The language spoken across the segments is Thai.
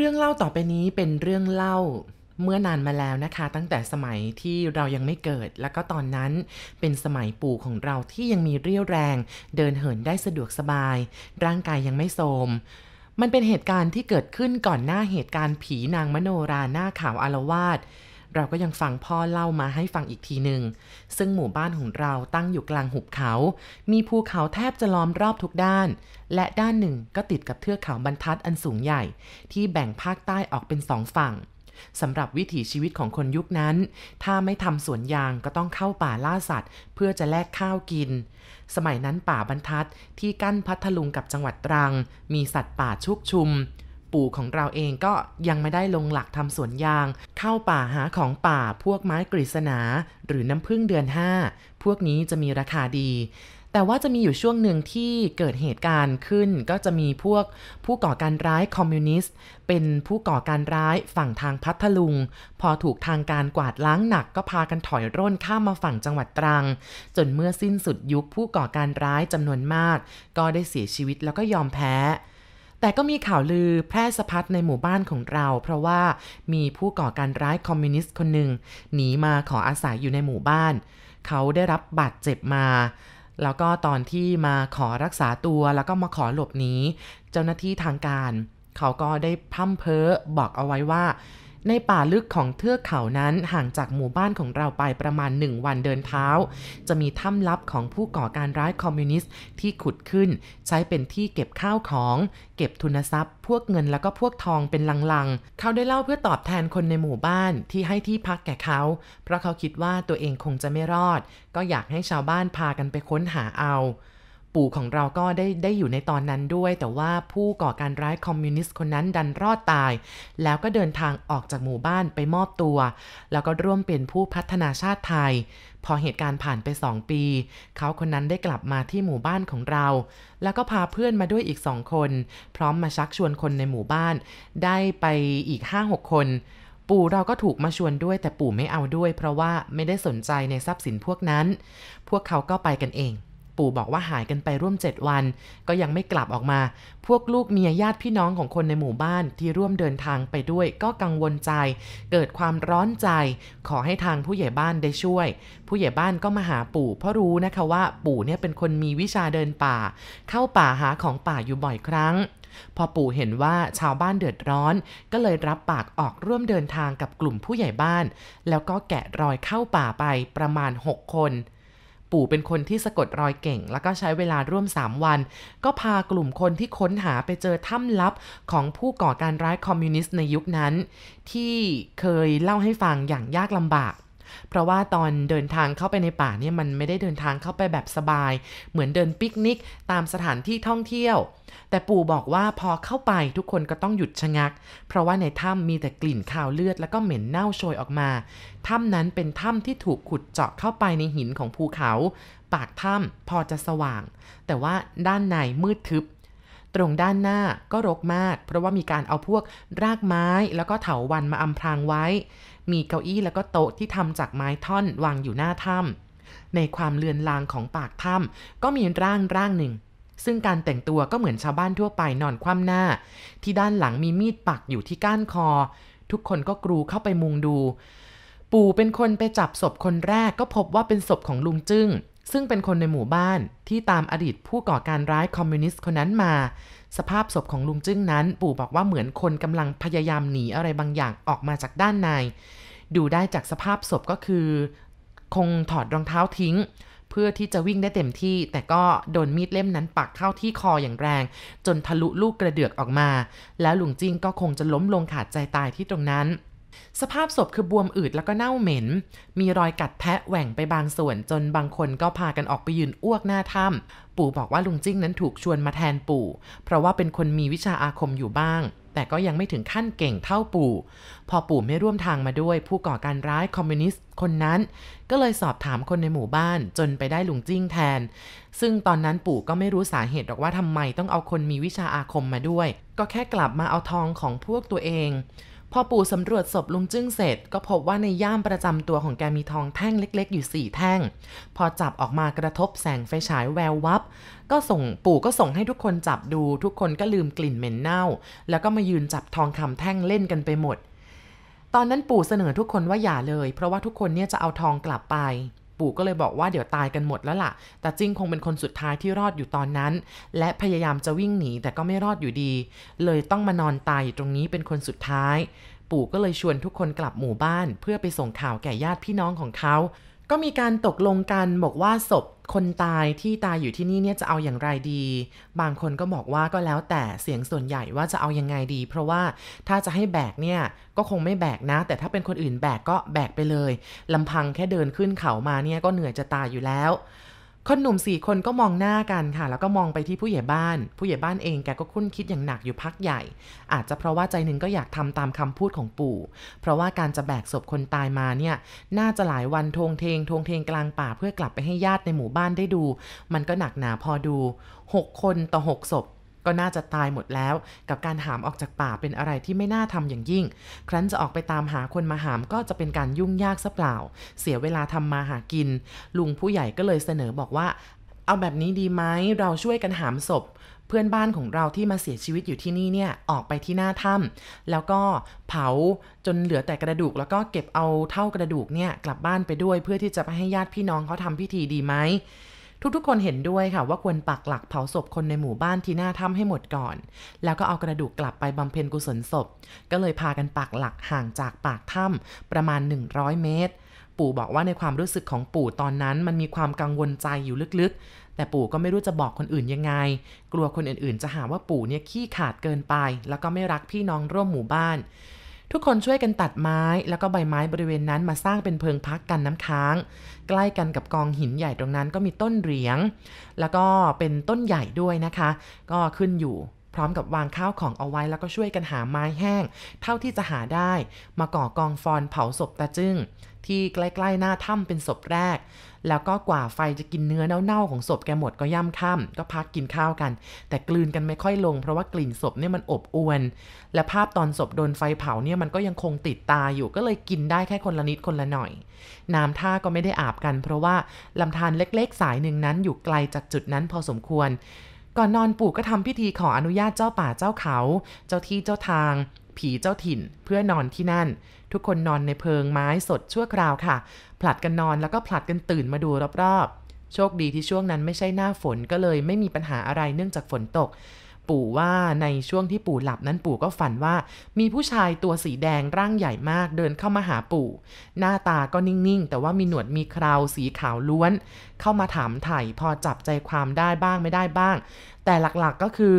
เรื่องเล่าต่อไปนี้เป็นเรื่องเล่าเมื่อนานมาแล้วนะคะ ตั้งแต่สมัยที่เรายังไม่เกิด แล้วก็ตอนนั้นเป็นสมัยปู่ของเราที่ยังมีเรี่ยวแรง เดินเหินได้สะดวกสบาย ร่างกายยังไม่โทรมมันเป็นเหตุการณ์ที่เกิดขึ้นก่อนหน้าเหตุการณ์ผีนางมโนราหน้าขาวอารวาส เราก็ยังฟังพ่อเล่ามาให้ฟังอีกทีหนึ่ง ซึ่งหมู่บ้านของเราตั้งอยู่กลางหุบเขา มีภูเขาแทบจะล้อมรอบทุกด้าน และด้านหนึ่งก็ติดกับเทือกเขาบรรทัดอันสูงใหญ่ ที่แบ่งภาคใต้ออกเป็นสองฝั่งสำหรับวิถีชีวิตของคนยุคนั้น ถ้าไม่ทำสวนยางก็ต้องเข้าป่าล่าสัตว์ เพื่อจะแลกข้าวกิน สมัยนั้นป่าบรรทัดที่กั้นพัทลุงกับจังหวัดตรัง มีสัตว์ป่าชุกชุม ปู่ของเราเองก็ยังไม่ได้ลงหลักทำสวนยาง เข้าป่าหาของป่าพวกไม้กฤษณา หรือน้ำพึ่งเดือนห้าพวกนี้จะมีราคาดี แต่ว่าจะมีอยู่ช่วงหนึ่งที่เกิดเหตุการณ์ขึ้น ก็จะมีพวกผู้ก่อการร้ายคอมมิวนิสต์ เป็นผู้ก่อการร้ายฝั่งทางพัทลุง พอถูกทางการกวาดล้างหนักก็พากันถอยร่นข้ามมาฝั่งจังหวัดตรัง จนเมื่อสิ้นสุดยุคผู้ก่อการร้ายจำนวนมาก ก็ได้เสียชีวิตแล้วก็ยอมแพ้ แต่ก็มีข่าวลือแพร่สะพัดในหมู่บ้านของเรา เพราะว่ามีผู้ก่อการร้ายคอมมิวนิสต์คนหนึ่งหนีมาขออาศัยอยู่ในหมู่บ้าน เขาได้รับบาดเจ็บมา แล้วก็ตอนที่มาขอรักษาตัวแล้วก็มาขอหลบหนีเจ้าหน้าที่ทางการ เขาก็ได้พั่มเพ้อบอกเอาไว้ว่า ในป่าลึกของเทือกเขานั้นห่างจากหมู่บ้านของเราไปประมาณหนึ่งวันเดินเท้า จะมีถ้ำลับของผู้ก่อการร้ายคอมมิวนิสต์ที่ขุดขึ้น ใช้เป็นที่เก็บข้าวของ เก็บทุนทรัพย์ พวกเงินแล้วก็พวกทองเป็นลังๆ เขาได้เล่าเพื่อตอบแทนคนในหมู่บ้านที่ให้ที่พักแก่เขา เพราะเขาคิดว่าตัวเองคงจะไม่รอด ก็อยากให้ชาวบ้านพากันไปค้นหาเอา ปู่ของเราก็ได้ได้อยู่ในตอนนั้นด้วย แต่ว่าผู้ก่อการร้ายคอมมิวนิสต์คนนั้นดันรอดตาย แล้วก็เดินทางออกจากหมู่บ้านไปมอบตัว แล้วก็ร่วมเป็นผู้พัฒนาชาติไทย พอเหตุการณ์ผ่านไปสองปี เขาคนนั้นได้กลับมาที่หมู่บ้านของเรา แล้วก็พาเพื่อนมาด้วยอีกสองคน พร้อมมาชักชวนคนในหมู่บ้าน ได้ไปอีกห้าหกคนปู่เราก็ถูกมาชวนด้วยแต่ปู่ไม่เอาด้วย เพราะว่าไม่ได้สนใจในทรัพย์สินพวกนั้น พวกเขาก็ไปกันเอง ปู่บอกว่าหายกันไปร่วม 7 วัน ก็ยังไม่กลับออกมา พวกลูกเมียญาติพี่น้องของคนในหมู่บ้านที่ร่วมเดินทางไปด้วยก็กังวลใจ เกิดความร้อนใจ ขอให้ทางผู้ใหญ่บ้านได้ช่วย ผู้ใหญ่บ้านก็มาหาปู่ เพราะรู้นะคะว่าปู่เนี่ยเป็นคนมีวิชาเดินป่า เข้าป่าหาของป่าอยู่บ่อยครั้งพอปู่เห็นว่าชาวบ้านเดือดร้อน ก็เลยรับปากออกร่วมเดินทางกับกลุ่มผู้ใหญ่บ้าน แล้วก็แกะรอยเข้าป่าไปประมาณ 6 คน ปู่เป็นคนที่สะกดรอยเก่ง แล้วก็ใช้เวลาร่วม 3 วัน ก็พากลุ่มคนที่ค้นหาไปเจอถ้ำลับของผู้ก่อการร้ายคอมมิวนิสต์ในยุคนั้น ที่เคยเล่าให้ฟังอย่างยากลำบาก เพราะว่าตอนเดินทางเข้าไปในป่าเนี่ยมันไม่ได้เดินทางเข้าไปแบบสบาย เหมือนเดินปิกนิกตามสถานที่ท่องเที่ยว แต่ปู่บอกว่าพอเข้าไปทุกคนก็ต้องหยุดชะงัก เพราะว่าในถ้ำมีแต่กลิ่นคาวเลือดแล้วก็เหม็นเน่าโชยออกมา ถ้ำนั้นเป็นถ้ำที่ถูกขุดเจาะเข้าไปในหินของภูเขา ปากถ้ำพอจะสว่าง แต่ว่าด้านในมืดทึบ ตรงด้านหน้าก็รกมาก เพราะว่ามีการเอาพวกรากไม้แล้วก็เถาวันมาอำพรางไว้ มีเก้าอี้แล้วก็โต๊ะที่ทำจากไม้ท่อนวางอยู่หน้าถ้ำในความเลือนลางของปากถ้ำก็มีร่างร่างหนึ่ง ซึ่งการแต่งตัวก็เหมือนชาวบ้านทั่วไปนอนคว่ำหน้า ที่ด้านหลังมีมีดปักอยู่ที่ก้านคอ ทุกคนก็กรูเข้าไปมุงดู ปู่เป็นคนไปจับศพคนแรกก็พบว่าเป็นศพของลุงจึ้ง ซึ่งเป็นคนในหมู่บ้านที่ตามอดีตผู้ก่อการร้ายคอมมิวนิสต์คนนั้นมา สภาพศพของลุงจึ้งนั้น ปู่บอกว่าเหมือนคนกำลังพยายามหนีอะไรบางอย่างออกมาจากด้านใน ดูได้จากสภาพศพก็คือ คงถอดรองเท้าทิ้ง เพื่อที่จะวิ่งได้เต็มที่ แต่ก็โดนมีดเล่มนั้นปักเข้าที่คออย่างแรง จนทะลุลูกกระเดือกออกมา แล้วหลุงจิ้งก็คงจะล้มลงขาดใจตายที่ตรงนั้น สภาพศพคือบวมอืดแล้วก็เน่าเหม็น มีรอยกัดแทะแหว่งไปบางส่วนจนบางคนก็พากันออกไปยืนอ้วกหน้าถ้ำปู่บอกว่าลุงจิ้งนั้นถูกชวนมาแทนปู่ เพราะว่าเป็นคนมีวิชาอาคมอยู่บ้าง แต่ก็ยังไม่ถึงขั้นเก่งเท่าปู่ พอปู่ไม่ร่วมทางมาด้วย ผู้ก่อการร้ายคอมมิวนิสต์คนนั้น ก็เลยสอบถามคนในหมู่บ้านจนไปได้ลุงจิ้งแทน ซึ่งตอนนั้นปู่ก็ไม่รู้สาเหตุหรอกว่าทำไมต้องเอาคนมีวิชาอาคมมาด้วย ก็แค่กลับมาเอาทองของพวกตัวเอง พอปู่สำรวจศพลุงจึ้งเสร็จ ก็พบว่าในย่ามประจำตัวของแกมีทองแท่งเล็ก ๆ อยู่สี่แท่ง พอจับออกมากระทบแสงไฟฉายแวววับ ก็ส่งปู่ก็ส่งให้ทุกคนจับดู ทุกคนก็ลืมกลิ่นเหม็นเน่า แล้วก็มายืนจับทองคำแท่งเล่นกันไปหมด ตอนนั้นปู่เสนอทุกคนว่าอย่าเลย เพราะว่าทุกคนเนี่ยจะเอาทองกลับไป ปู่ก็เลยบอกว่าเดี๋ยวตายกันหมดแล้วล่ะ แต่จิ้งคงเป็นคนสุดท้ายที่รอดอยู่ตอนนั้น และพยายามจะวิ่งหนีแต่ก็ไม่รอดอยู่ดี เลยต้องมานอนตายอยู่ตรงนี้เป็นคนสุดท้าย ปู่ก็เลยชวนทุกคนกลับหมู่บ้าน เพื่อไปส่งข่าวแก่ญาติพี่น้องของเขา ก็มีการตกลงกันบอกว่าศพคนตายที่ตายอยู่ที่นี่เนี่ยจะเอาอย่างไรดี บางคนก็บอกว่าก็แล้วแต่เสียงส่วนใหญ่ว่าจะเอายังไงดี เพราะว่าถ้าจะให้แบกเนี่ยก็คงไม่แบกนะ แต่ถ้าเป็นคนอื่นแบกก็แบกไปเลยลำพังแค่เดินขึ้นเขามาเนี่ยก็เหนื่อยจะตายอยู่แล้ว คนหนุ่มสี่คนก็มองหน้ากันค่ะ แล้วก็มองไปที่ผู้ใหญ่บ้าน ผู้ใหญ่บ้านเองแกก็คุ้นคิดอย่างหนักอยู่พักใหญ่ อาจจะเพราะว่าใจหนึ่งก็อยากทำตามคำพูดของปู่ เพราะว่าการจะแบกศพคนตายมาเนี่ย น่าจะหลายวันทงเทงทงเทงกลางป่าเพื่อกลับไปให้ญาติในหมู่บ้านได้ดู มันก็หนักหนาพอดู 6 คนต่อ 6 ศพ ก็น่าจะตายหมดแล้ว กับการหามออกจากป่าเป็นอะไรที่ไม่น่าทำอย่างยิ่ง ครั้นจะออกไปตามหาคนมาหามก็จะเป็นการยุ่งยากซะเปล่า เสียเวลาทำมาหากิน ลุงผู้ใหญ่ก็เลยเสนอบอกว่า เอาแบบนี้ดีไหมเราช่วยกันหามศพเพื่อนบ้านของเราที่มาเสียชีวิตอยู่ที่นี่เนี่ยออกไปที่หน้าถ้ำแล้วก็เผาจนเหลือแต่กระดูก แล้วก็เก็บเอาเท่ากระดูกเนี่ยกลับบ้านไปด้วยเพื่อที่จะไปให้ญาติพี่น้องเขาทำพิธีดีไหม ทุกๆ คนเห็นด้วยค่ะว่าควรปักหลักเผาศพคนในหมู่บ้านที่หน้าถ้ำให้หมดก่อน แล้วก็เอากระดูกกลับไปบำเพ็ญกุศลศพ ก็เลยพากันปักหลักห่างจากปากถ้ำประมาณ 100 เมตร ปู่บอกว่าในความรู้สึกของปู่ตอนนั้น มันมีความกังวลใจอยู่ลึกๆ แต่ปู่ก็ไม่รู้จะบอกคนอื่นยังไง กลัวคนอื่นๆ จะหาว่าปู่เนี่ยขี้ขาดเกินไป แล้วก็ไม่รักพี่น้องร่วมหมู่บ้าน ทุกคนช่วยกันตัดไม้แล้วก็ใบไม้บริเวณนั้นมาสร้างเป็นเพิงพักกันน้ำค้าง ใกล้กันกับกองหินใหญ่ตรงนั้นก็มีต้นเหรียง แล้วก็เป็นต้นใหญ่ด้วยนะคะ ก็ขึ้นอยู่ ร้อมกับวางข้าวของเอาไว้แล้วก็ช่วยกันหาไม้แห้ง เท่าที่จะหาได้ มาก่อกองฟอนเผาศพตาจึ้งที่ใกล้ๆหน้าถ้ำเป็นศพแรก แล้วก็กว่าไฟจะกินเนื้อเน่าๆของศพแกหมดก็ย่ำค่ำก็พักกินข้าวกัน แต่กลืนกันไม่ค่อยลงเพราะว่ากลิ่นศพเนี่ยมันอบอวน และภาพตอนศพโดนไฟเผาเนี่ยมันก็ยังคงติดตาอยู่ก็เลยกินได้แค่คนละนิดคนละหน่อย น้ำท่าก็ไม่ได้อาบกัน เพราะว่าลำธารเล็กๆ สายหนึ่งนั้นอยู่ไกลจากจุดนั้นพอสมควร ก่อนนอนปู่ก็ทำพิธีขออนุญาตเจ้าป่าเจ้าเขา เจ้าที่เจ้าทาง ผีเจ้าถิ่นเพื่อนอนที่นั่น ทุกคนนอนในเพิงไม้สดชั่วคราวค่ะ ผลัดกันนอนแล้วก็ผลัดกันตื่นมาดูรอบๆ โชคดีที่ช่วงนั้นไม่ใช่หน้าฝนก็เลยไม่มีปัญหาอะไรเนื่องจากฝนตก ปู่ว่าในช่วงที่ปู่หลับนั้นปู่ก็ฝันว่า มีผู้ชายตัวสีแดงร่างใหญ่มากเดินเข้ามาหาปู่ หน้าตาก็นิ่งๆ แต่ว่ามีหนวดมีเคราสีขาวล้วน เข้ามาถามไถ่พอจับใจความได้บ้างไม่ได้บ้าง แต่หลักๆก็คือ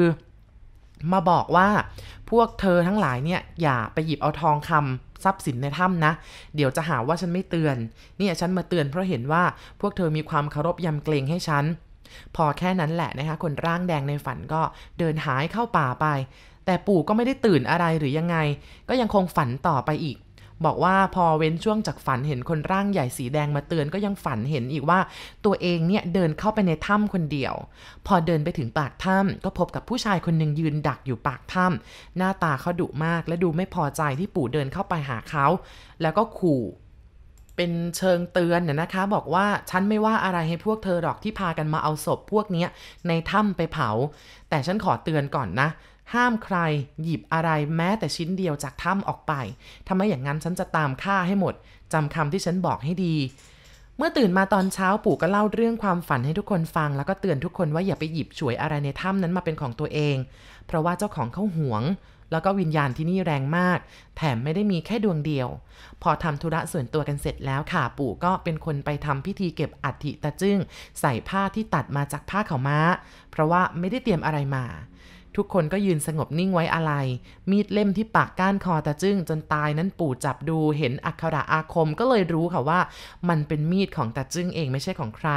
มาบอกว่าพวกเธอทั้งหลายเนี่ยอย่าไปหยิบเอาทองคำทรัพย์สินในถ้ำนะ เดี๋ยวจะหาว่าฉันไม่เตือน เนี่ยฉันมาเตือนเพราะเห็นว่าพวกเธอมีความเคารพยำเกรงให้ฉัน พอแค่นั้นแหละนะคะ คนร่างแดงในฝันก็เดินหายเข้าป่าไป แต่ปู่ก็ไม่ได้ตื่นอะไรหรือยังไง ก็ยังคงฝันต่อไปอีก บอกว่าพอเว้นช่วงจากฝันเห็นคนร่างใหญ่สีแดงมาเตือนก็ยังฝันเห็นอีกว่า ตัวเองเนี่ยเดินเข้าไปในถ้ำคนเดียว พอเดินไปถึงปากถ้ำก็พบกับผู้ชายคนหนึ่งยืนดักอยู่ปากถ้ำหน้าตาเขาดุมากและดูไม่พอใจที่ปู่เดินเข้าไปหาเขา แล้วก็ขู่ เป็นเชิงเตือนน่ะนะคะ บอกว่าฉันไม่ว่าอะไรให้พวกเธอหรอกที่พากันมาเอาศพพวกเนี้ยในถ้ำไปเผา แต่ฉันขอเตือนก่อนนะ ห้ามใครหยิบอะไรแม้แต่ชิ้นเดียวจากถ้ำออกไปถ้าไม่อย่างนั้นฉันจะตามฆ่าให้หมดจำคำที่ฉันบอกให้ดีเมื่อตื่นมาตอนเช้าปู่ก็เล่าเรื่องความฝันให้ทุกคนฟัง แล้วก็เตือนทุกคนว่าอย่าไปหยิบฉวยอะไรในถ้ำนั้นมาเป็นของตัวเอง เพราะว่าเจ้าของเขาหวง แล้วก็วิญญาณที่นี่แรงมาก แถมไม่ได้มีแค่ดวงเดียว พอทำธุระส่วนตัวกันเสร็จแล้วค่ะปู่ก็เป็นคนไปทำพิธีเก็บอัฐิตาจึ้ง ใส่ผ้าที่ตัดมาจากผ้าขาวม้า เพราะว่าไม่ได้เตรียมอะไรมาทุกคนก็ยืนสงบนิ่งไว้อะไร มีดเล่มที่ปากก้านคอตาจึ้งจนตายนั้นปู่จับดูเห็นอักขระอาคมก็เลยรู้ค่ะว่า มันเป็นมีดของตาจึ้งเองไม่ใช่ของใคร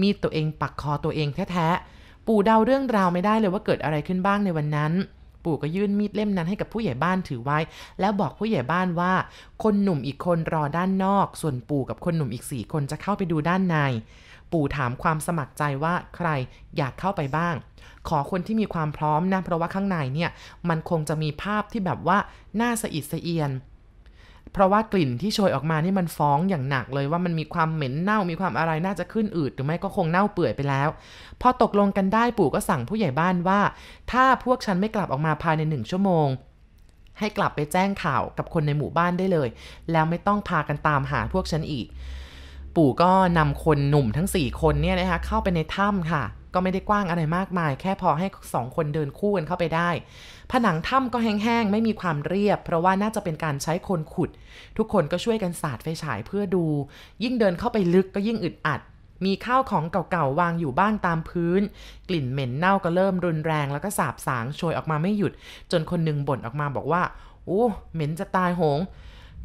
มีดตัวเองปักคอตัวเองแท้ๆ ปู่เดาเรื่องราวไม่ได้เลยว่าเกิดอะไรขึ้นบ้างในวันนั้น ปู่ก็ยื่นมีดเล่มนั้นให้กับผู้ใหญ่บ้านถือไว้ แล้วบอกผู้ใหญ่บ้านว่า คนหนุ่มอีกคนรอด้านนอก ส่วนปู่กับคนหนุ่มอีกสี่คนจะเข้าไปดูด้านใน ปู่ถามความสมัครใจว่าใครอยากเข้าไปบ้าง ขอคนที่มีความพร้อมนะเพราะว่าข้างในเนี่ยมันคงจะมีภาพที่แบบว่าน่าสะอิดสะเอียน เพราะว่ากลิ่นที่โชยออกมานี่มันฟ้องอย่างหนักเลยว่ามันมีความเหม็นเน่ามีความอะไรน่าจะขึ้นอืดหรือไม่ก็คงเน่าเปื่อยไปแล้ว พอตกลงกันได้ปู่ก็สั่งผู้ใหญ่บ้านว่า ถ้าพวกฉันไม่กลับออกมาภายในหนึ่งชั่วโมง ให้กลับไปแจ้งข่าวกับคนในหมู่บ้านได้เลย แล้วไม่ต้องพากันตามหาพวกฉันอีก ปู่ก็นำคนหนุ่มทั้ง 4 คนเนี่ยนะคะเข้าไปในถ้ำค่ะก็ไม่ได้กว้างอะไรมากมาย แค่พอให้สองคนเดินคู่กันเข้าไปได้ ผนังถ้ำก็แห้งๆ ไม่มีความเรียบ เพราะว่าน่าจะเป็นการใช้คนขุด ทุกคนก็ช่วยกันสาดไฟฉายเพื่อดู ยิ่งเดินเข้าไปลึกก็ยิ่งอึดอัด มีข้าวของเก่าๆ วางอยู่บ้างตามพื้น กลิ่นเหม็นเน่าก็เริ่มรุนแรง แล้วก็สาบสางโชยออกมาไม่หยุด จนคนหนึ่งบ่นออกมาบอกว่าโอ้เหม็นจะตายโหง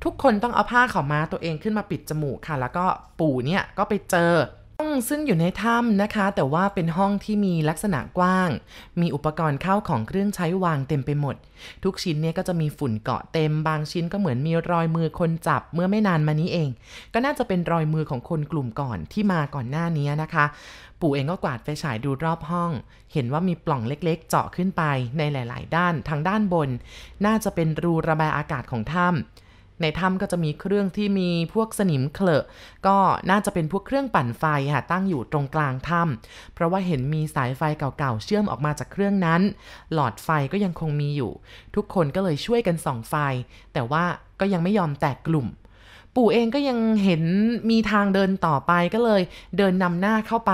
ทุกคนต้องเอาผ้าขาวม้าตัวเองขึ้นมาปิดจมูกค่ะ แล้วก็ปู่เนี่ยก็ไปเจอ องซึ่งอยู่ในถ้ำนะคะ แต่ว่าเป็นห้องที่มีลักษณะกว้าง มีอุปกรณ์เข้าของเครื่องใช้วางเต็มไปหมด ทุกชิ้นเนี่ยก็จะมีฝุ่นเกาะเต็มบางชิ้นก็เหมือนมีรอยมือคนจับเมื่อไม่นานมานี้เอง ก็น่าจะเป็นรอยมือของคนกลุ่มก่อนที่มาก่อนหน้านี้นะคะ ปู่เองก็กวาดไฟฉายดูรอบห้อง เห็นว่ามีปล่องเล็กๆ เจาะขึ้นไปในหลาย ๆ ด้านทางด้านบน น่าจะเป็นรูระบายอากาศของถ้ำ ในถ้ำก็จะมีเครื่องที่มีพวกสนิมเคลอะก็น่าจะเป็นพวกเครื่องปั่นไฟค่ะตั้งอยู่ตรงกลางถ้ำเพราะว่าเห็นมีสายไฟเก่าๆเชื่อมออกมาจากเครื่องนั้น หลอดไฟก็ยังคงมีอยู่ ทุกคนก็เลยช่วยกันส่องไฟ แต่ว่าก็ยังไม่ยอมแตกกลุ่มปู่เองก็ยังเห็นมีทางเดินต่อไปก็เลย เดินนำหน้าเข้าไป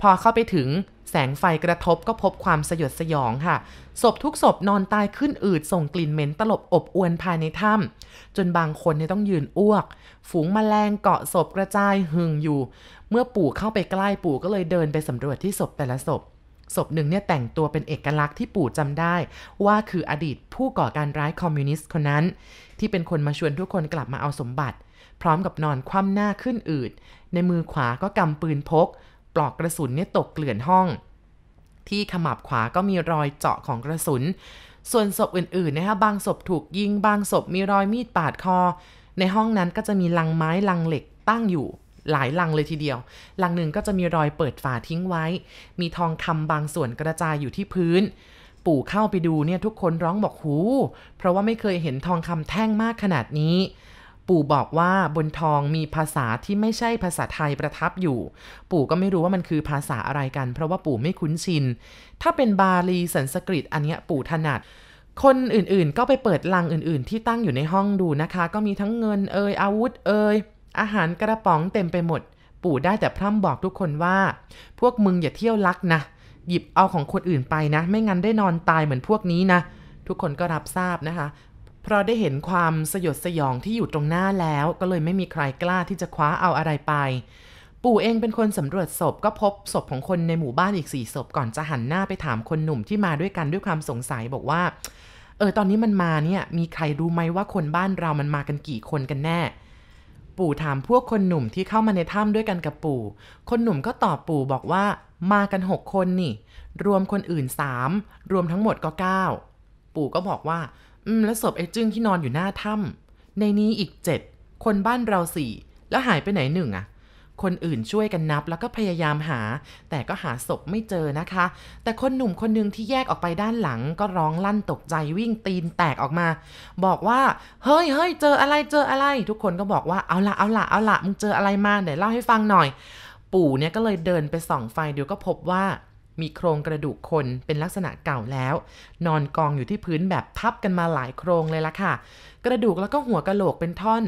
พอเข้าไปถึง แสงไฟกระทบก็พบความสยดสยองค่ะ ศพทุกศพนอนตายขึ้นอืดส่งกลิ่นเหม็นตลบอบอวนภายในถ้ำจนบางคนเนี่ยต้องยืนอ้วก ฝูงมแมลงเกาะศพกระจายหึงอยู่ เมื่อปู่เข้าไปใกล้ปู่ก็เลยเดินไปสำรวจที่ศพแต่ละศพศพหนึ่งเนี่ยแต่งตัวเป็นเอกลักษณ์ที่ปู่จำได้ ว่าคืออดีตผู้ก่อการร้ายคอมมิวนิสต์คนนั้น ที่เป็นคนมาชวนทุกคนกลับมาเอาสมบัติ พร้อมกับนอนคว่ำหน้าขึ้นอืด ในมือขวาก็กำปืนพก ปลอกกระสุนเนี่ยตกเกลื่อนห้อง ที่ขมับขวาก็มีรอยเจาะของกระสุน ส่วนศพอื่นๆนะคะบางศพถูกยิง บางศพมีรอยมีดปาดคอ ในห้องนั้นก็จะมีลังไม้ลังเหล็กตั้งอยู่หลายลังเลยทีเดียว ลังหนึ่งก็จะมีรอยเปิดฝาทิ้งไว้ มีทองคำบางส่วนกระจายอยู่ที่พื้น ปู่เข้าไปดูเนี่ยทุกคนร้องบอกหู เพราะว่าไม่เคยเห็นทองคำแท่งมากขนาดนี้ ปู่บอกว่าบนทองมีภาษาที่ไม่ใช่ภาษาไทยประทับอยู่ ปู่ก็ไม่รู้ว่ามันคือภาษาอะไรกัน เพราะว่าปู่ไม่คุ้นชิน ถ้าเป็นบาลีสันสกฤตอันนี้ปู่ถนัดคนอื่นๆ ก็ไปเปิดลังอื่นๆ ที่ตั้งอยู่ในห้องดูนะคะ ก็มีทั้งเงินเอยอาวุธเอยอาหารกระป๋องเต็มไปหมด ปู่ได้แต่พร่ำบอกทุกคนว่า พวกมึงอย่าเที่ยวลักนะ หยิบเอาของคนอื่นไปนะ ไม่งั้นได้นอนตายเหมือนพวกนี้นะ ทุกคนก็รับทราบนะคะ เพราะได้เห็นความสยดสยองที่อยู่ตรงหน้าแล้ว ก็เลยไม่มีใครกล้าที่จะคว้าเอาอะไรไป ปู่เองเป็นคนสำรวจศพก็พบศพของคนในหมู่บ้านอีกสี่ศพก่อนจะหันหน้าไปถามคนหนุ่มที่มาด้วยกันด้วยความสงสัยบอกว่า เออตอนนี้มันมาเนี่ยมีใครรู้ไหมว่าคนบ้านเรามันมากันกี่คนกันแน่ ปู่ถามพวกคนหนุ่มที่เข้ามาในถ้ำด้วยกันกับปู่ คนหนุ่มก็ตอบปู่บอกว่ามากันหกคนนี่ รวมคนอื่นสามรวมทั้งหมดก็เก้าปู่ก็บอกว่า อืมแล้วศพไอ้จึ้งที่นอนอยู่หน้าถ้ำในนี้อีกเจ็ดคนบ้านเราสี่แล้วหายไปไหนหนึ่งอะคนอื่นช่วยกันนับแล้วก็พยายามหา แต่ก็หาศพไม่เจอนะคะ แต่คนหนุ่มคนหนึ่งที่แยกออกไปด้านหลัง ก็ร้องลั่นตกใจวิ่งตีนแตกออกมา บอกว่า เฮ้ยเฮ้ยเจออะไรเจออะไร ทุกคนก็บอกว่าเอาละเอาละเอาละมึงเจออะไรมาเดี๋ยวเล่าให้ฟังหน่อย ปู่เนี่ยก็เลยเดินไปส่องไฟเดี๋ยวก็พบว่า มีโครงกระดูกคนเป็นลักษณะเก่าแล้ว นอนกองอยู่ที่พื้นแบบทับกันมาหลายโครงเลยละค่ะ กระดูกแล้วก็หัวกะโหลกเป็นท่อน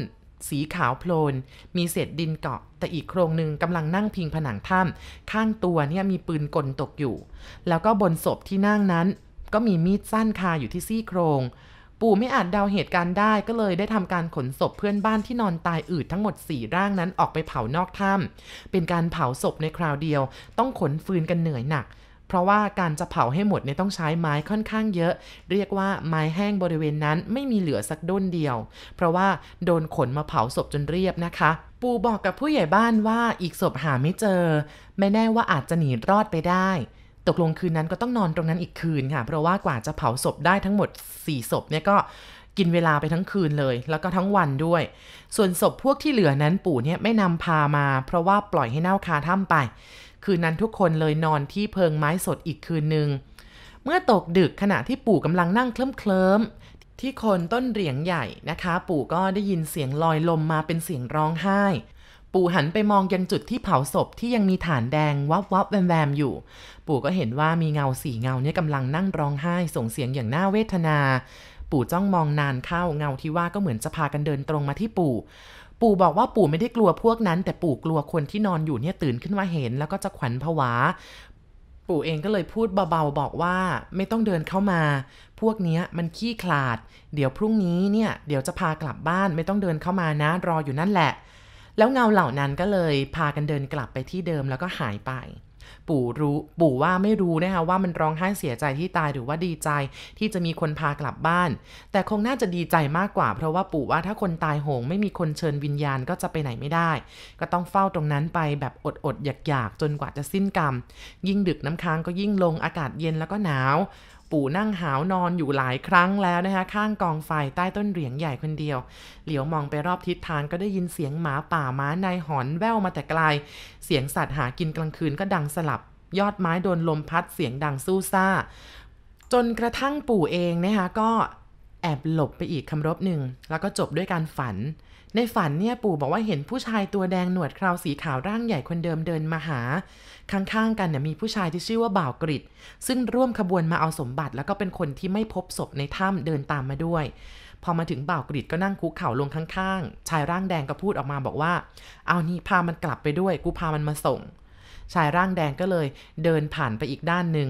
สีขาวโพลน มีเศษดินเกาะ แต่อีกโครงหนึ่งกำลังนั่งพิงผนังถ้ำข้างตัวเนี่ยมีปืนกลตกอยู่ แล้วก็บนศพที่นั่งนั้น ก็มีมีดสั้นคาอยู่ที่ซี่โครง ปู่ไม่อาจเดาเหตุการณ์ได้ก็เลยได้ทำการขนศพเพื่อนบ้านที่นอนตายอืดทั้งหมด 4 ร่างนั้นออกไปเผานอกถ้ำเป็นการเผาศพในคราวเดียว ต้องขนฟืนกันเหนื่อยหนัก เพราะว่าการจะเผาให้หมดเนี่ยต้องใช้ไม้ค่อนข้างเยอะ เรียกว่าไม้แห้งบริเวณนั้นไม่มีเหลือสักด้นเดียว เพราะว่าโดนขนมาเผาศพจนเรียบนะคะปู่บอกกับผู้ใหญ่บ้านว่าอีกศพหาไม่เจอ ไม่แน่ว่าอาจจะหนีรอดไปได้ ตกลงคืนนั้นก็ต้องนอนตรงนั้นอีกคืนค่ะ เพราะว่ากว่าจะเผาศพได้ทั้งหมด 4 ศพเนี่ยก็กินเวลาไปทั้งคืนเลย แล้วก็ทั้งวันด้วย ส่วนศพพวกที่เหลือนั้นปู่เนี่ยไม่นำพามา เพราะว่าปล่อยให้เน่าคาถ้ำไป คืนนั้นทุกคนเลยนอนที่เพิงไม้สดอีกคืนหนึ่งเมื่อตกดึกขณะที่ปู่กำลังนั่งเคลิ้มเคลิ้มที่คนต้นเหรียงใหญ่นะคะ ปู่ก็ได้ยินเสียงลอยลมมาเป็นเสียงร้องไห้ ปู่หันไปมองยังจุดที่เผาศพที่ยังมีฐานแดงวับวับแวมแวมอยู่ ปู่ก็เห็นว่ามีเงาสี่เงาเนี่ยกำลังนั่งร้องไห้ส่งเสียงอย่างน่าเวทนา ปู่จ้องมองนานเข้าเงาที่ว่าก็เหมือนจะพากันเดินตรงมาที่ปู่ ปู่บอกว่าปู่ไม่ได้กลัวพวกนั้น แต่ปู่กลัวคนที่นอนอยู่เนี่ยตื่นขึ้นมาเห็น แล้วก็จะขวัญผวา ปู่เองก็เลยพูดเบาๆบอกว่าไม่ต้องเดินเข้ามา พวกเนี้ยมันขี้ขลาด เดี๋ยวพรุ่งนี้เนี่ยเดี๋ยวจะพากลับบ้านไม่ต้องเดินเข้ามานะรออยู่นั่นแหละ แล้วเงาเหล่านั้นก็เลยพากันเดินกลับไปที่เดิมแล้วก็หายไป ปู่รู้ปู่ว่าไม่รู้นะคะว่ามันร้องไห้เสียใจที่ตายหรือว่าดีใจที่จะมีคนพากลับบ้าน แต่คงน่าจะดีใจมากกว่า เพราะว่าปู่ว่าถ้าคนตายโหง ไม่มีคนเชิญวิญญาณก็จะไปไหนไม่ได้ ก็ต้องเฝ้าตรงนั้นไปแบบอดอดอยากอยากๆ จนกว่าจะสิ้นกรรม ยิ่งดึกน้ำค้างก็ยิ่งลงอากาศเย็นแล้วก็หนาว ปู่นั่งหาวนอนอยู่หลายครั้งแล้วนะคะข้างกองไฟใต้ต้นเหรียงใหญ่คนเดียว เหลียวมองไปรอบทิศทางก็ได้ยินเสียงหมาป่าม้านายหอนแว่วมาแต่ไกล เสียงสัตว์หากินกลางคืนก็ดังสลับ ยอดไม้โดนลมพัดเสียงดังสู้ซ่า จนกระทั่งปู่เองนะคะก็แอบหลบไปอีกคำรบหนึ่งแล้วก็จบด้วยการฝัน ในฝันเนี่ยปู่บอกว่าเห็นผู้ชายตัวแดงหนวดเคราสีขาวร่างใหญ่คนเดิมเดินมาหา ข้างๆกันเนี่ยมีผู้ชายที่ชื่อว่าบ่าวกริดซึ่งร่วมขบวนมาเอาสมบัติ แล้วก็เป็นคนที่ไม่พบศพในถ้ำเดินตามมาด้วย พอมาถึงบ่าวกริดก็นั่งคุกเข่าลงข้างๆ ชายร่างแดงก็พูดออกมาบอกว่า เอานี่พามันกลับไปด้วย กูพามันมาส่ง ชายร่างแดงก็เลยเดินผ่านไปอีกด้านหนึ่ง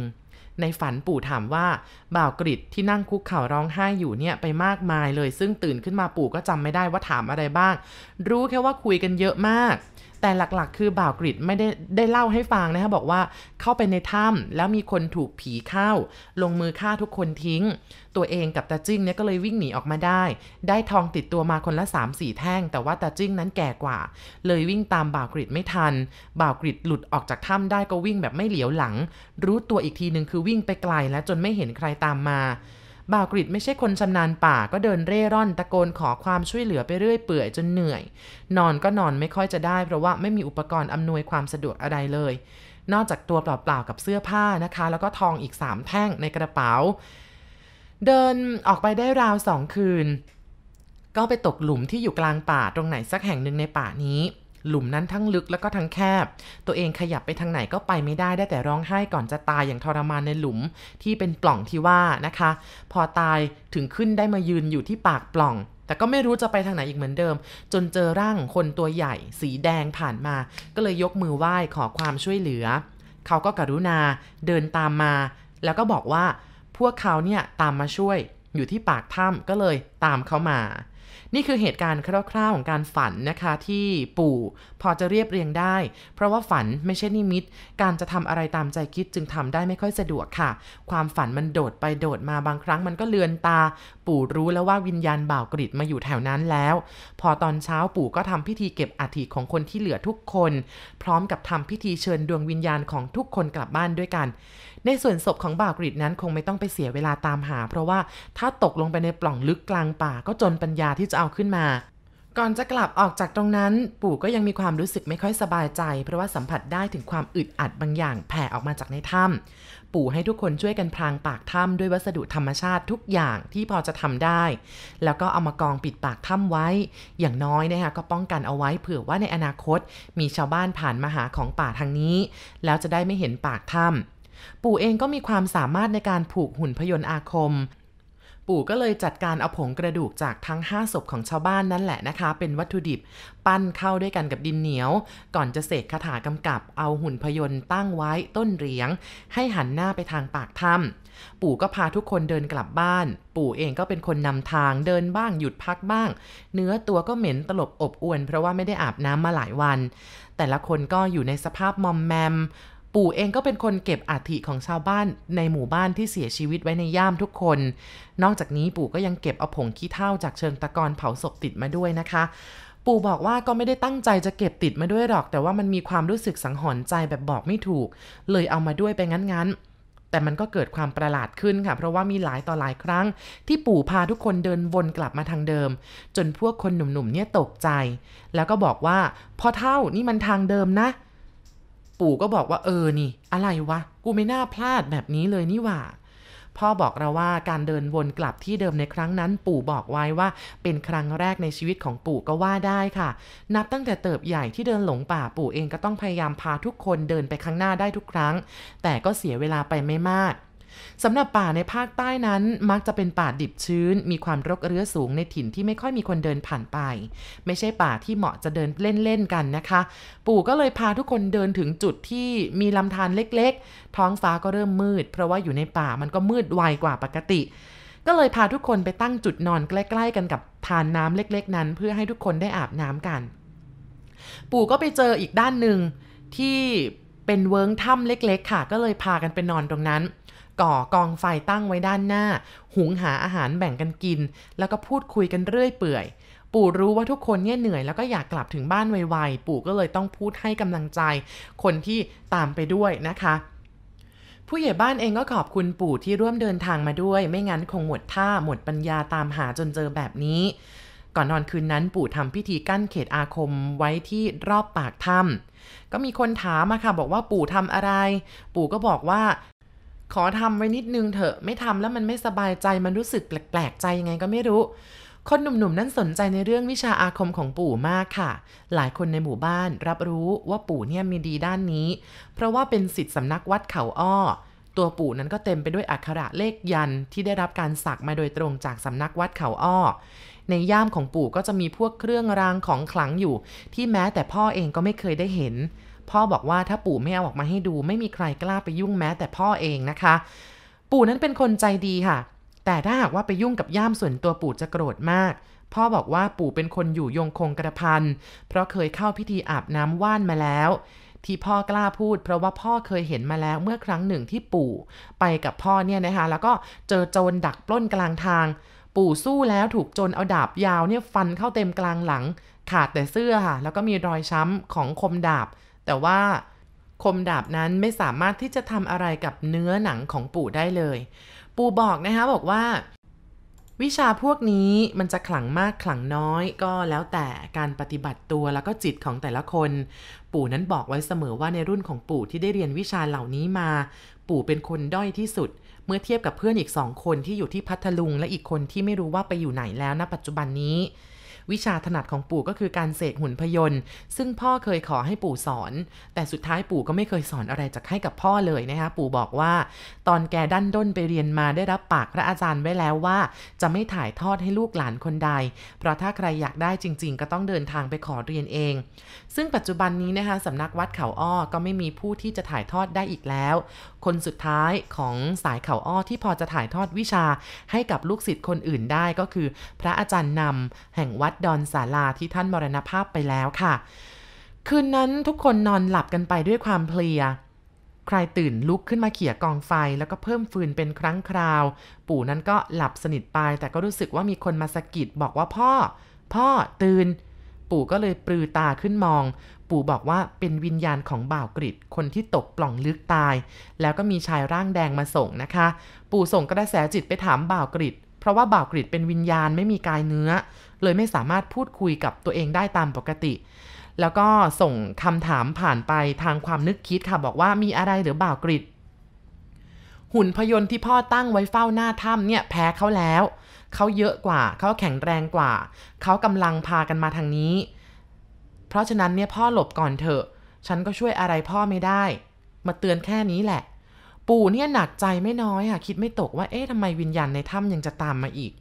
ในฝันปู่ถามว่าบ่าวกริดที่นั่งคุกเข่าร้องไห้อยู่เนี่ยไปมากมายเลย ซึ่งตื่นขึ้นมาปู่ก็จำไม่ได้ว่าถามอะไรบ้าง รู้แค่ว่าคุยกันเยอะมาก แต่หลักๆ คือบ่าวกริดไม่ได้ได้เล่าให้ฟังนะคะบอกว่าเข้าไปในถ้ำแล้วมีคนถูกผีเข้า ลงมือฆ่าทุกคนทิ้ง ตัวเองกับตาจิ้งเนี่ยก็เลยวิ่งหนีออกมาได้ ได้ทองติดตัวมาคนละ 3 4 แท่ง แต่ว่าตาจิ้งนั้นแก่กว่า เลยวิ่งตามบ่าวกริดไม่ทัน บ่าวกริดหลุดออกจากถ้ำได้ก็วิ่งแบบไม่เหลียวหลัง รู้ตัวอีกทีหนึ่งคือวิ่งไปไกลแล้วจนไม่เห็นใครตามมา บ่าวกริดไม่ใช่คนชำนาญป่าก็เดินเร่ร่อนตะโกนขอความช่วยเหลือไปเรื่อยเปื่อยจนเหนื่อย นอนก็นอนไม่ค่อยจะได้ เพราะว่าไม่มีอุปกรณ์อำนวยความสะดวกอะไรเลย นอกจากตัวเปล่าๆกับเสื้อผ้านะคะ แล้วก็ทองอีก 3 แท่งในกระเป๋า เดินออกไปได้ราวสองคืน ก็ไปตกหลุมที่อยู่กลางป่าตรงไหนสักแห่งหนึ่งในป่านี้ หลุมนั้นทั้งลึกแล้วก็ทั้งแคบ ตัวเองขยับไปทางไหนก็ไปไม่ได้ได้แต่ร้องไห้ก่อนจะตายอย่างทรมานในหลุมที่เป็นปล่องที่ว่านะคะ พอตายถึงขึ้นได้มายืนอยู่ที่ปากปล่อง แต่ก็ไม่รู้จะไปทางไหนอีกเหมือนเดิม จนเจอร่างคนตัวใหญ่ สีแดงผ่านมา ก็เลยยกมือไหว้ขอความช่วยเหลือ เขาก็กรุณาเดินตามมา แล้วก็บอกว่าพวกเขาเนี่ยตามมาช่วยอยู่ที่ปากถ้ำก็เลยตามเขามา นี่คือเหตุการณ์คร่าวๆของการฝันนะคะที่ปู่พอจะเรียบเรียงได้ เพราะว่าฝันไม่ใช่นิมิต การจะทำอะไรตามใจคิดจึงทำได้ไม่ค่อยสะดวกค่ะ ความฝันมันโดดไปโดดมาบางครั้งมันก็เลือนตา ปู่รู้แล้วว่าวิญญาณบ่าวกริดมาอยู่แถวนั้นแล้ว พอตอนเช้าปู่ก็ทำพิธีเก็บอัฐิของคนที่เหลือทุกคน พร้อมกับทำพิธีเชิญดวงวิญญาณของทุกคนกลับบ้านด้วยกัน ในส่วนศพของบ่าวกริดนั้นคงไม่ต้องไปเสียเวลาตามหา เพราะว่าถ้าตกลงไปในปล่องลึกกลางป่าก็จนปัญญาที่จะเอาขึ้นมาก่อนจะกลับออกจากตรงนั้น ปู่ก็ยังมีความรู้สึกไม่ค่อยสบายใจ เพราะว่าสัมผัสได้ถึงความอึดอัดบางอย่างแผ่ออกมาจากในถ้ำ ปู่ให้ทุกคนช่วยกันพรางปากถ้ำด้วยวัสดุธรรมชาติทุกอย่างที่พอจะทำได้ แล้วก็เอามากองปิดปากถ้ำไว้ อย่างน้อยนะคะก็ป้องกันเอาไว้เผื่อว่าในอนาคต มีชาวบ้านผ่านมาหาของป่าทางนี้ แล้วจะได้ไม่เห็นปากถ้ำปู่เองก็มีความสามารถในการผูกหุ่นพยนต์อาคม ปู่ก็เลยจัดการเอาผงกระดูกจากทั้ง 5 ศพของชาวบ้านนั่นแหละนะคะ เป็นวัตถุดิบปั้นเข้าด้วยกันกับดินเหนียว ก่อนจะเสกคาถากำกับเอาหุ่นพยนต์ตั้งไว้ต้นเรียง ให้หันหน้าไปทางปากถ้ำปู่ก็พาทุกคนเดินกลับบ้าน ปู่เองก็เป็นคนนำทางเดินบ้างหยุดพักบ้าง เนื้อตัวก็เหม็นตลบอบอวน เพราะว่าไม่ได้อาบน้ำมาหลายวัน แต่ละคนก็อยู่ในสภาพมอมแมม ปู่เองก็เป็นคนเก็บอัฐิของชาวบ้านในหมู่บ้านที่เสียชีวิตไว้ในย่ามทุกคน นอกจากนี้ปู่ก็ยังเก็บเอาผงขี้เถ้าจากเชิงตะกอนเผาศพติดมาด้วยนะคะ ปู่บอกว่าก็ไม่ได้ตั้งใจจะเก็บติดมาด้วยหรอก แต่ว่ามันมีความรู้สึกสังหรณ์ใจแบบบอกไม่ถูก เลยเอามาด้วยไปงั้นๆแต่มันก็เกิดความประหลาดขึ้นค่ะ เพราะว่ามีหลายต่อหลายครั้ง ที่ปู่พาทุกคนเดินวนกลับมาทางเดิม จนพวกคนหนุ่มๆเนี่ยตกใจ แล้วก็บอกว่าพ่อเท่านี่มันทางเดิมนะ ปู่ก็บอกว่าเออนี่ อะไรวะ กูไม่น่าพลาดแบบนี้เลยนี่หว่า พ่อบอกเราว่าการเดินวนกลับที่เดิมในครั้งนั้น ปู่บอกไว้ว่าเป็นครั้งแรกในชีวิตของปู่ก็ว่าได้ค่ะ นับตั้งแต่เติบใหญ่ที่เดินหลงป่าปู่เองก็ต้องพยายามพาทุกคนเดินไปข้างหน้าได้ทุกครั้ง แต่ก็เสียเวลาไปไม่มาก สำหรับป่าในภาคใต้นั้นมักจะเป็นป่าดิบชื้น มีความรกเรื้อสูงในถิ่นที่ไม่ค่อยมีคนเดินผ่านไป ไม่ใช่ป่าที่เหมาะจะเดินเล่นๆกันนะคะ ปู่ก็เลยพาทุกคนเดินถึงจุดที่มีลำธารเล็กๆ ท้องฟ้าก็เริ่มมืด เพราะว่าอยู่ในป่ามันก็มืดไวกว่าปกติ ก็เลยพาทุกคนไปตั้งจุดนอนใกล้ ๆ กันกับทานน้ำเล็กๆ นั้น เพื่อให้ทุกคนได้อาบน้ำกัน ปู่ก็ไปเจออีกด้านหนึ่งที่เป็นเวิ้งถ้ำเล็ก ๆ ค่ะ ก็เลยพากันไปนอนตรงนั้น ก่อกองไฟตั้งไว้ด้านหน้า หุงหาอาหารแบ่งกันกิน แล้วก็พูดคุยกันเรื่อยเปื่อย ปู่รู้ว่าทุกคนเนี่ยเหนื่อยแล้วก็อยากกลับถึงบ้านไวๆ ปู่ก็เลยต้องพูดให้กำลังใจ คนที่ตามไปด้วยนะคะ ผู้ใหญ่บ้านเองก็ขอบคุณปู่ที่ร่วมเดินทางมาด้วย ไม่งั้นคงหมดท่าหมดปัญญาตามหาจนเจอแบบนี้ ก่อนนอนคืนนั้นปู่ทำพิธีกั้นเขตอาคมไว้ที่รอบปากถ้ำก็มีคนถามมาค่ะบอกว่าปู่ทำอะไร ปู่ก็บอกว่า ขอทำไว้นิดนึงเถอะ ไม่ทำแล้วมันไม่สบายใจมันรู้สึกแปลกๆใจยังไงก็ไม่รู้ คนหนุ่มๆนั้นสนใจในเรื่องวิชาอาคมของปู่มากค่ะ หลายคนในหมู่บ้านรับรู้ว่าปู่เนี่ยมีดีด้านนี้ เพราะว่าเป็นสิทธิสำนักวัดเขาอ้อ ตัวปู่นั้นก็เต็มไปด้วยอักขระเลขยันที่ได้รับการสักมาโดยตรงจากสำนักวัดเขาอ้อในย่ามของปู่ก็จะมีพวกเครื่องรางของขลังอยู่ ที่แม้แต่พ่อเองก็ไม่เคยได้เห็น พ่อบอกว่าถ้าปู่ไม่เอาออกมาให้ดู ไม่มีใครกล้าไปยุ่งแม้แต่พ่อเองนะคะ ปู่นั้นเป็นคนใจดีค่ะ แต่ถ้าหากว่าไปยุ่งกับย่ามส่วนตัวปู่จะโกรธมาก พ่อบอกว่าปู่เป็นคนอยู่ยงคงกระพัน เพราะเคยเข้าพิธีอาบน้ำว่านมาแล้วที่พ่อกล้าพูดเพราะว่าพ่อเคยเห็นมาแล้วเมื่อครั้งหนึ่งที่ปู่ ไปกับพ่อเนี่ยนะคะแล้วก็เจอโจรดักปล้นกลางทาง ปู่สู้แล้วถูกโจรเอาดาบยาวเนี่ยฟันเข้าเต็มกลางหลัง ขาดแต่เสื้อค่ะแล้วก็มีรอยช้ำของคมดาบ แต่ว่าคมดาบนั้นไม่สามารถที่จะทำอะไรกับเนื้อหนังของปู่ได้เลย ปู่บอกนะคะบอกว่า วิชาพวกนี้มันจะขลังมากขลังน้อยก็แล้วแต่การปฏิบัติตัวแล้วก็จิตของแต่ละคน ปู่นั้นบอกไว้เสมอว่าในรุ่นของปู่ที่ได้เรียนวิชาเหล่านี้มา ปู่เป็นคนด้อยที่สุด เมื่อเทียบกับเพื่อนอีกสองคนที่อยู่ที่พัทลุงและอีกคนที่ไม่รู้ว่าไปอยู่ไหนแล้วณปัจจุบันนี้ วิชาถนัดของปู่ก็คือการเสกหุ่นพยนต์ ซึ่งพ่อเคยขอให้ปู่สอน แต่สุดท้ายปู่ก็ไม่เคยสอนอะไรจากให้กับพ่อเลยนะคะปู่บอกว่า ตอนแกดันด้นไปเรียนมาได้รับปากพระอาจารย์ไว้แล้วว่า จะไม่ถ่ายทอดให้ลูกหลานคนใด เพราะถ้าใครอยากได้จริง ๆ ก็ต้องเดินทางไปขอเรียนเอง ซึ่งปัจจุบันนี้นะคะสำนักวัดเขาอ้อก็ไม่มีผู้ที่จะถ่ายทอดได้อีกแล้ว คนสุดท้ายของสายเขาอ้อที่พอจะถ่ายทอดวิชาให้กับลูกศิษย์คนอื่นได้ก็คือ พระอาจารย์นำแห่งวัดดอนศาลาที่ท่านมรณภาพไปแล้วค่ะ คืนนั้นทุกคนนอนหลับกันไปด้วยความเพลียใครตื่นลุกขึ้นมาเขี่ยกองไฟ แล้วก็เพิ่มฟืนเป็นครั้งคราว ปู่นั้นก็หลับสนิทไป แต่ก็รู้สึกว่ามีคนมาสะกิดบอกว่าพ่อ พ่อตื่น ปู่ก็เลยปลือตาขึ้นมอง ปู่บอกว่าเป็นวิญญาณของบ่าวกริดคนที่ตกปล่องลึกตาย แล้วก็มีชายร่างแดงมาส่งนะคะ ปู่ส่งกระแสจิตไปถามบ่าวกริดเพราะว่าบ่าวกริดเป็นวิญญาณไม่มีกายเนื้อ เลยไม่สามารถพูดคุยกับตัวเองได้ตามปกติ แล้วก็ส่งคำถามผ่านไปทางความนึกคิดค่ะบอกว่ามีอะไรหรือบ่าวกริดหุ่นพยนต์ที่พ่อตั้งไว้เฝ้าหน้าถ้ำเนี่ยแพ้เขาแล้ว เขาเยอะกว่า เขาแข็งแรงกว่า เขากำลังพากันมาทางนี้ เพราะฉะนั้นเนี่ยพ่อหลบก่อนเถอะ ฉันก็ช่วยอะไรพ่อไม่ได้ มาเตือนแค่นี้แหละ ปู่เนี่ยหนักใจไม่น้อยค่ะ คิดไม่ตกว่าเอ๊ะทำไมวิญญาณในถ้ำยังจะตามมาอีก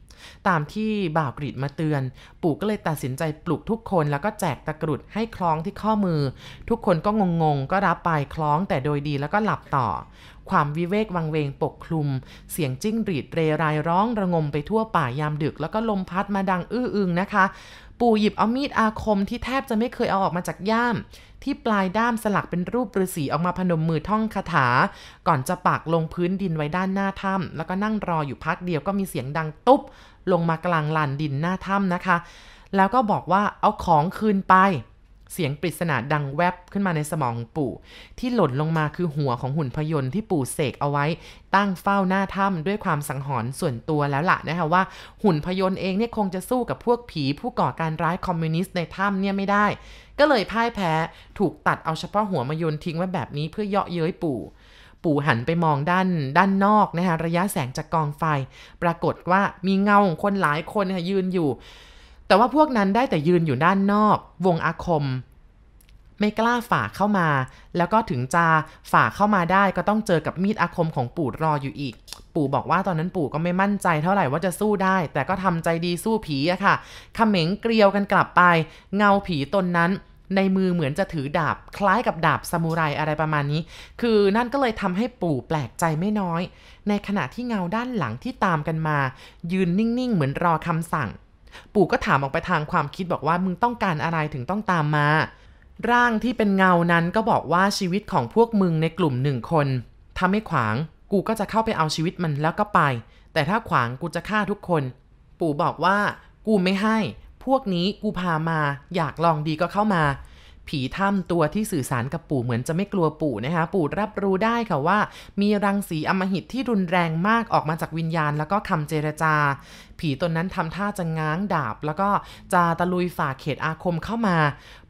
ตามที่บ่าวกรีดมาเตือน ปู่ก็เลยตัดสินใจปลุกทุกคนแล้วก็แจกตะกรุดให้คล้องที่ข้อมือ ทุกคนก็งงๆ ก็รับไปคล้องแต่โดยดีแล้วก็หลับต่อ ความวิเวกวังเวงปกคลุม เสียงจิ้งหรีดเรรายร้องระงมไปทั่วป่ายามดึก แล้วก็ลมพัดมาดังอื้ออึงนะคะ ปู่หยิบเอามีดอาคมที่แทบจะไม่เคยเอาออกมาจากย่าม ที่ปลายด้ามสลักเป็นรูปฤาษีออกมาพนมมือท่องคาถา ก่อนจะปักลงพื้นดินไว้ด้านหน้าถ้ำแล้วก็นั่งรออยู่พักเดียวก็มีเสียงดังตุ๊บ ลงมากลางลานดินหน้าถ้ำนะคะ แล้วก็บอกว่าเอาของคืนไป เสียงปริศนาดังแวบขึ้นมาในสมองปู่ ที่หล่นลงมาคือหัวของหุ่นพยนต์ที่ปู่เสกเอาไว้ ตั้งเฝ้าหน้าถ้ำด้วยความสังหรณ์ส่วนตัวแล้วล่ะนะคะว่า หุ่นพยนต์เองเนี่ยคงจะสู้กับพวกผีผู้ก่อการร้ายคอมมิวนิสต์ในถ้ำเนี่ยไม่ได้ ก็เลยพ่ายแพ้ถูกตัดเอาเฉพาะหัวมาโยนทิ้งไว้แบบนี้เพื่อเยาะเย้ยปู่ปู่หันไปมองด้านด้านนอกนะคะระยะแสงจากกองไฟ ปรากฏว่ามีเงาของคนหลายคนค่ะยืนอยู่ แต่ว่าพวกนั้นได้แต่ยืนอยู่ด้านนอก วงอาคม ไม่กล้าฝ่าเข้ามา แล้วก็ถึงจะฝ่าเข้ามาได้ก็ต้องเจอกับมีดอาคมของปู่รออยู่อีก ปู่บอกว่าตอนนั้นปู่ก็ไม่มั่นใจเท่าไหร่ว่าจะสู้ได้ แต่ก็ทำใจดีสู้ผีอะค่ะขม็งเกลียวกันกลับไป เงาผีตนนั้นในมือเหมือนจะถือดาบ คล้ายกับดาบซามูไรอะไรประมาณนี้ คือนั่นก็เลยทำให้ปู่แปลกใจไม่น้อย ในขณะที่เงาด้านหลังที่ตามกันมา ยืนนิ่งๆ เหมือนรอคำสั่ง ปู่ก็ถามออกไปทางความคิดบอกว่ามึงต้องการอะไรถึงต้องตามมา ร่างที่เป็นเงานั้นก็บอกว่าชีวิตของพวกมึงในกลุ่มหนึ่งคนถ้าไม่ขวาง กูก็จะเข้าไปเอาชีวิตมันแล้วก็ไป แต่ถ้าขวางกูจะฆ่าทุกคน ปู่บอกว่า กูไม่ให้ พวกนี้กูพามา อยากลองดีก็เข้ามา ผีถ้ำตัวที่สื่อสารกับปู่เหมือนจะไม่กลัวปู่นะคะ ปู่รับรู้ได้ค่ะว่า มีรังสีอมหิตที่รุนแรงมากออกมาจากวิญญาณ แล้วก็คำเจรจา ผีตนนั้นทำท่าจะง้างดาบ แล้วก็จะตะลุยฝ่าเขตอาคมเข้ามา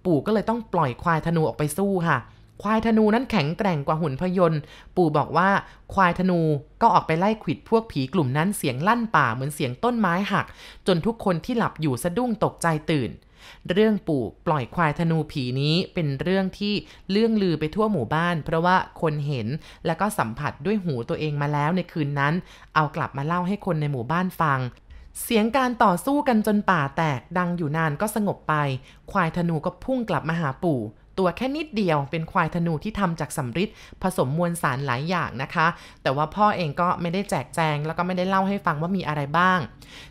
ปู่ก็เลยต้องปล่อยควายธนูออกไปสู้ค่ะควายธนูนั้นแข็งแกร่งกว่าหุ่นพยนต์ ปู่บอกว่าควายธนูก็ออกไปไล่ขิดพวกผีกลุ่มนั้นเสียงลั่นป่าเหมือนเสียงต้นไม้หัก จนทุกคนที่หลับอยู่สะดุ้งตกใจตื่น เรื่องปู่ปล่อยควายธนูผีนี้เป็นเรื่องที่เลื่องลือไปทั่วหมู่บ้าน เพราะว่าคนเห็นและก็สัมผัสด้วยหูตัวเองมาแล้วในคืนนั้น เอากลับมาเล่าให้คนในหมู่บ้านฟังเสียงการต่อสู้กันจนป่าแตกดังอยู่นานก็สงบไป ควายธนูก็พุ่งกลับมาหาปู่ ตัวแค่นิดเดียวเป็นควายธนูที่ทำจากสำริดผสมมวลสารหลายอย่างนะคะ แต่ว่าพ่อเองก็ไม่ได้แจกแจง แล้วก็ไม่ได้เล่าให้ฟังว่ามีอะไรบ้าง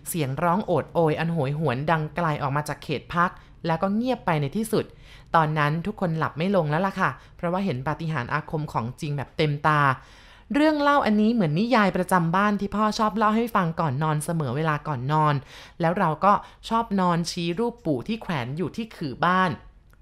เสียงร้องโอดโอยอันโหยหวนดังไกลออกมาจากเขตพัก แล้วก็เงียบไปในที่สุด ตอนนั้นทุกคนหลับไม่ลงแล้วล่ะค่ะ เพราะว่าเห็นปาฏิหาริย์อาคมของจริงแบบเต็มตาเรื่องเล่าอันนี้เหมือนนิยายประจำบ้านที่พ่อชอบเล่าให้ฟังก่อนนอนเสมอเวลาก่อนนอน แล้วเราก็ชอบนอนชี้รูปปู่ที่แขวนอยู่ที่ขื่อบ้าน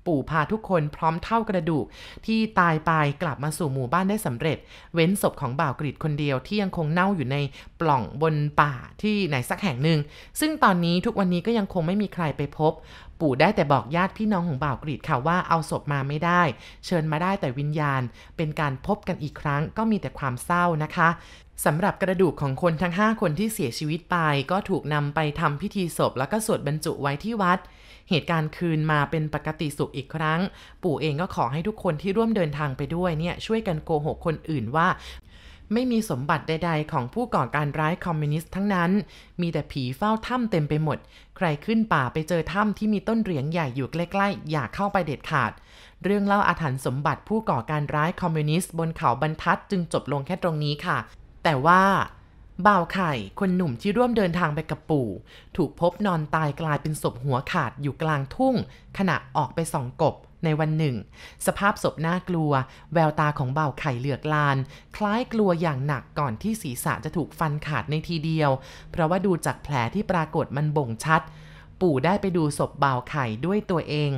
ปู่พาทุกคนพร้อมเท่ากระดูก ที่ตายไปกลับมาสู่หมู่บ้านได้สำเร็จ เว้นศพของบ่าวกรีดคนเดียวที่ยังคงเน่าอยู่ในปล่องบนป่าที่ไหนสักแห่งหนึ่ง ซึ่งตอนนี้ทุกวันนี้ก็ยังคงไม่มีใครไปพบ ปู่ได้แต่บอกญาติพี่น้องของบ่าวกรีดค่ะว่าเอาศพมาไม่ได้ เชิญมาได้แต่วิญญาณ เป็นการพบกันอีกครั้งก็มีแต่ความเศร้านะคะสำหรับกระดูกของคนทั้ง 5 คนที่เสียชีวิตไป ก็ถูกนำไปทำพิธีศพแล้วก็สวดบรรจุไว้ที่วัด เหตุการณ์คืนมาเป็นปกติสุขอีกครั้ง ปู่เองก็ขอให้ทุกคนที่ร่วมเดินทางไปด้วยเนี่ยช่วยกันโกหกคนอื่นว่าไม่มีสมบัติใด ๆ ของผู้ก่อการร้ายคอมมิวนิสต์ทั้งนั้น มีแต่ผีเฝ้าถ้ำเต็มไปหมด ใครขึ้นป่าไปเจอถ้ำที่มีต้นเหรียญใหญ่อยู่ใกล้ ๆ อย่าเข้าไปเด็ดขาด เรื่องเล่าอาถรรพ์สมบัติผู้ก่อการร้ายคอมมิวนิสต์บนเขาบรรทัดจึงจบลงแค่ตรงนี้ค่ะ แต่ว่า บ่าวไข่ คนหนุ่มที่ร่วมเดินทางไปกับปู่ ถูกพบนอนตายกลายเป็นศพหัวขาดอยู่กลางทุ่ง ขณะออกไปส่องกบในวันหนึ่ง สภาพศพน่ากลัว แววตาของเบ่าไข่เหลือกลาน คล้ายกลัวอย่างหนักก่อนที่ศีรษะจะถูกฟันขาดในทีเดียว เพราะว่าดูจากแผลที่ปรากฏมันบ่งชัด ปู่ได้ไปดูศพเบ่าไข่ด้วยตัวเอง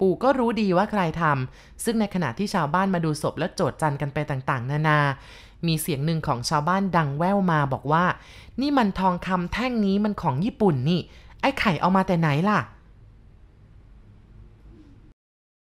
ปู่ก็รู้ดีว่าใครทำซึ่งในขณะที่ชาวบ้านมาดูศพและโจดจันกันไปต่างๆ นานา มีเสียงหนึ่งของชาวบ้านดังแว่วมาบอกว่า นี่มันทองคำแท่งนี้มันของญี่ปุ่นนี่ ไอ้ไข่เอามาแต่ไหนล่ะ